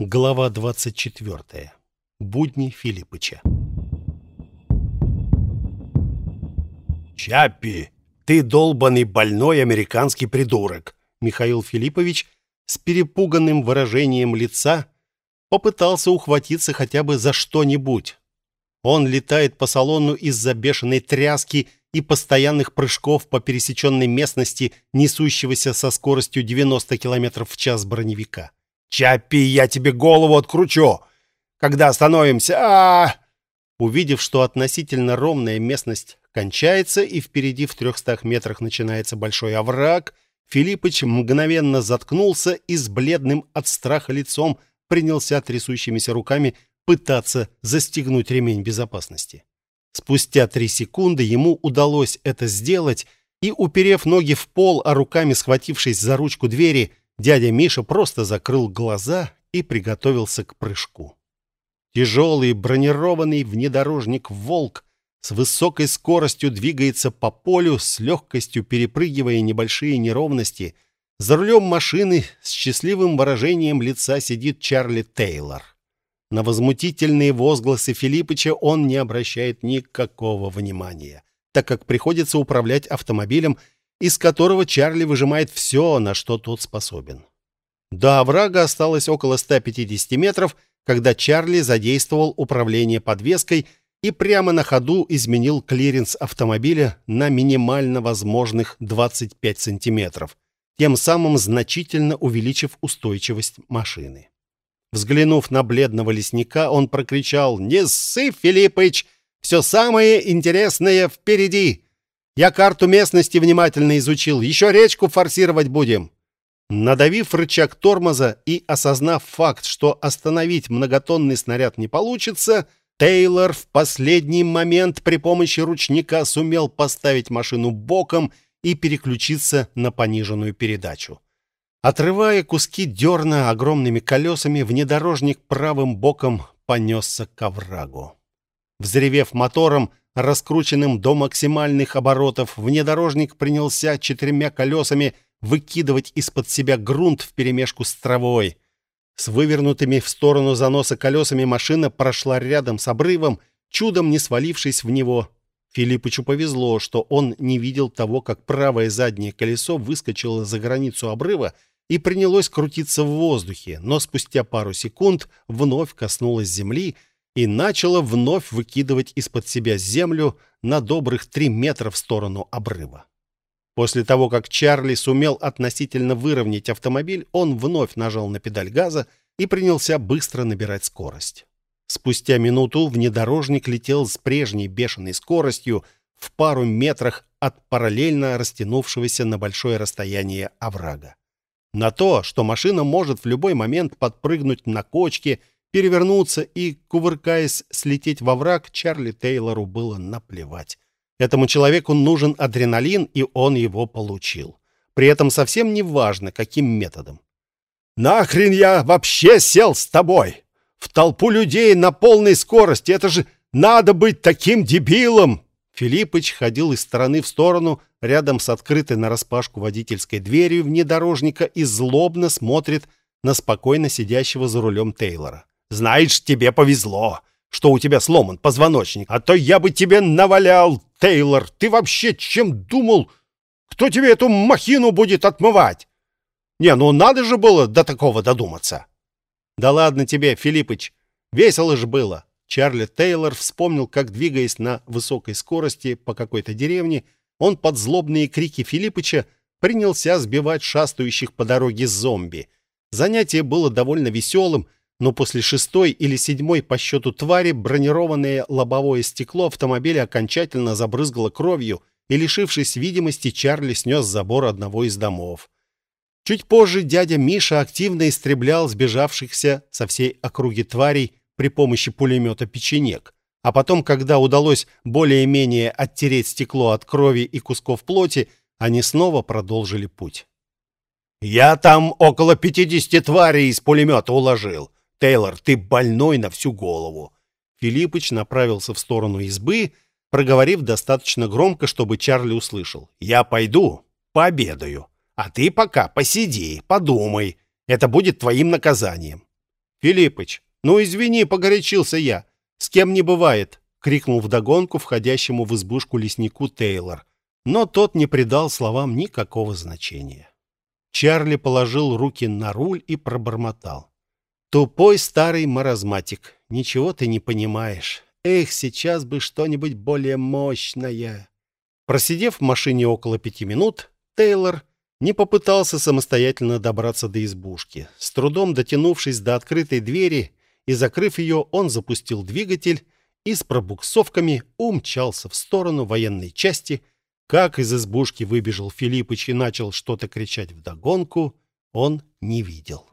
Глава 24. Будни Филиппыча. «Чаппи, ты долбанный больной американский придурок!» Михаил Филиппович с перепуганным выражением лица попытался ухватиться хотя бы за что-нибудь. Он летает по салону из-за бешеной тряски и постоянных прыжков по пересеченной местности, несущегося со скоростью 90 км в час броневика. «Чаппи, я тебе голову откручу! Когда остановимся? а, -а, -а Увидев, что относительно ровная местность кончается и впереди в 300 метрах начинается большой овраг, Филиппыч мгновенно заткнулся и с бледным от страха лицом принялся трясущимися руками пытаться застегнуть ремень безопасности. Спустя три секунды ему удалось это сделать, и, уперев ноги в пол, а руками схватившись за ручку двери, дядя Миша просто закрыл глаза и приготовился к прыжку. Тяжелый бронированный внедорожник «Волк» с высокой скоростью двигается по полю, с легкостью перепрыгивая небольшие неровности. За рулем машины с счастливым выражением лица сидит Чарли Тейлор. На возмутительные возгласы Филиппыча он не обращает никакого внимания, так как приходится управлять автомобилем, из которого Чарли выжимает все, на что тот способен. До оврага осталось около 150 метров, когда Чарли задействовал управление подвеской и прямо на ходу изменил клиренс автомобиля на минимально возможных 25 сантиметров, тем самым значительно увеличив устойчивость машины. Взглянув на бледного лесника, он прокричал «Не ссы, Филиппыч! Все самое интересное впереди! Я карту местности внимательно изучил. Еще речку форсировать будем!» Надавив рычаг тормоза и осознав факт, что остановить многотонный снаряд не получится, Тейлор в последний момент при помощи ручника сумел поставить машину боком и переключиться на пониженную передачу. Отрывая куски дерна огромными колесами, внедорожник правым боком понесся к оврагу. Взревев мотором, раскрученным до максимальных оборотов, внедорожник принялся четырьмя колесами выкидывать из-под себя грунт вперемешку с травой. С вывернутыми в сторону заноса колесами машина прошла рядом с обрывом, чудом не свалившись в него. Филиппычу повезло, что он не видел того, как правое заднее колесо выскочило за границу обрыва и принялось крутиться в воздухе, но спустя пару секунд вновь коснулось земли и начало вновь выкидывать из-под себя землю на добрых три метра в сторону обрыва. После того, как Чарли сумел относительно выровнять автомобиль, он вновь нажал на педаль газа и принялся быстро набирать скорость. Спустя минуту внедорожник летел с прежней бешеной скоростью в пару метрах от параллельно растянувшегося на большое расстояние оврага. На то, что машина может в любой момент подпрыгнуть на кочке, перевернуться и, кувыркаясь, слететь во враг, Чарли Тейлору было наплевать. Этому человеку нужен адреналин, и он его получил. При этом совсем не важно, каким методом. «Нахрен я вообще сел с тобой? В толпу людей на полной скорости! Это же надо быть таким дебилом!» Филиппыч ходил из стороны в сторону, рядом с открытой нараспашку водительской дверью внедорожника и злобно смотрит на спокойно сидящего за рулем Тейлора. «Знаешь, тебе повезло, что у тебя сломан позвоночник, а то я бы тебе навалял, Тейлор. Ты вообще чем думал? Кто тебе эту махину будет отмывать? Не, ну надо же было до такого додуматься!» «Да ладно тебе, Филиппыч, весело ж было!» Чарли Тейлор вспомнил, как, двигаясь на высокой скорости по какой-то деревне, он под злобные крики Филиппыча принялся сбивать шастающих по дороге зомби. Занятие было довольно веселым, но после шестой или седьмой по счету твари бронированное лобовое стекло автомобиля окончательно забрызгало кровью, и, лишившись видимости, Чарли снес забор одного из домов. Чуть позже дядя Миша активно истреблял сбежавшихся со всей округи тварей, при помощи пулемета «Печенек». А потом, когда удалось более-менее оттереть стекло от крови и кусков плоти, они снова продолжили путь. «Я там около пятидесяти тварей из пулемета уложил. Тейлор, ты больной на всю голову». Филиппыч направился в сторону избы, проговорив достаточно громко, чтобы Чарли услышал. «Я пойду, пообедаю, а ты пока посиди, подумай. Это будет твоим наказанием». «Филиппыч, ну извини, погорячился я. С кем не бывает!» — крикнул вдогонку входящему в избушку леснику Тейлор. Но тот не придал словам никакого значения. Чарли положил руки на руль и пробормотал. «Тупой старый маразматик. Ничего ты не понимаешь. Эх, сейчас бы что-нибудь более мощное». Просидев в машине около пяти минут, Тейлор не попытался самостоятельно добраться до избушки. С трудом дотянувшись до открытой двери и закрыв ее, он запустил двигатель и с пробуксовками умчался в сторону военной части. Как из избушки выбежал Филиппыч и начал что-то кричать вдогонку, он не видел.